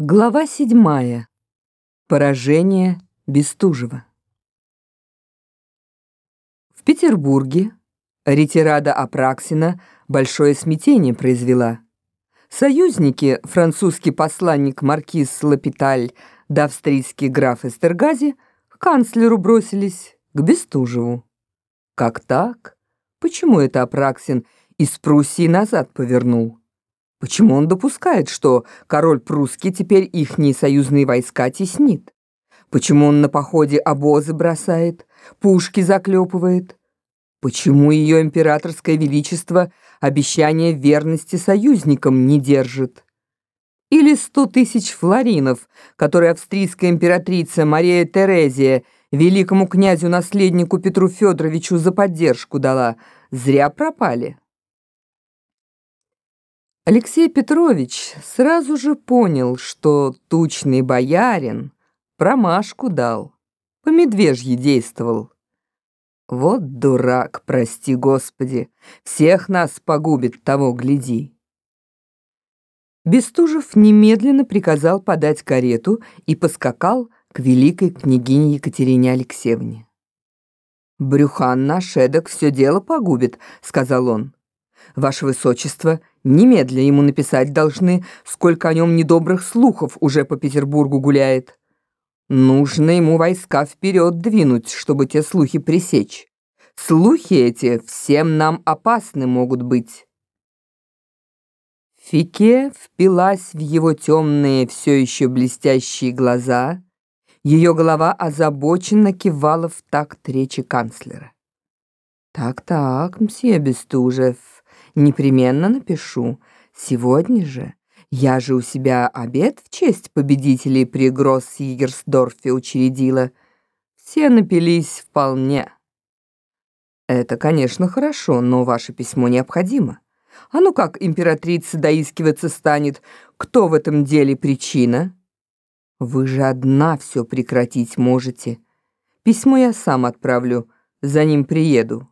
Глава седьмая. Поражение Бестужева. В Петербурге ретирада Апраксина большое смятение произвела. Союзники, французский посланник маркиз Лапиталь да австрийский граф Эстергази, к канцлеру бросились, к Бестужеву. Как так? Почему это Апраксин из Пруссии назад повернул? Почему он допускает, что король прусский теперь ихние союзные войска теснит? Почему он на походе обозы бросает, пушки заклепывает? Почему ее императорское величество обещание верности союзникам не держит? Или сто тысяч флоринов, которые австрийская императрица Мария Терезия великому князю-наследнику Петру Федоровичу за поддержку дала, зря пропали? Алексей Петрович сразу же понял, что тучный боярин промашку дал, по медвежьи действовал. Вот дурак, прости господи, всех нас погубит, того гляди. Бестужев немедленно приказал подать карету и поскакал к великой княгине Екатерине Алексеевне. «Брюхан наш эдак все дело погубит», — сказал он. «Ваше Высочество, Немедля ему написать должны, сколько о нем недобрых слухов уже по Петербургу гуляет. Нужно ему войска вперед двинуть, чтобы те слухи пресечь. Слухи эти всем нам опасны могут быть. Фике впилась в его темные, все еще блестящие глаза. Ее голова озабоченно кивала в такт речи канцлера. «Так-так, мсье Бестужев», Непременно напишу. Сегодня же. Я же у себя обед в честь победителей при Гросс-Егерсдорфе учредила. Все напились вполне. Это, конечно, хорошо, но ваше письмо необходимо. А ну как императрица доискиваться станет, кто в этом деле причина? Вы же одна все прекратить можете. Письмо я сам отправлю, за ним приеду.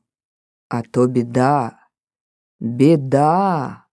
А то беда. Беда!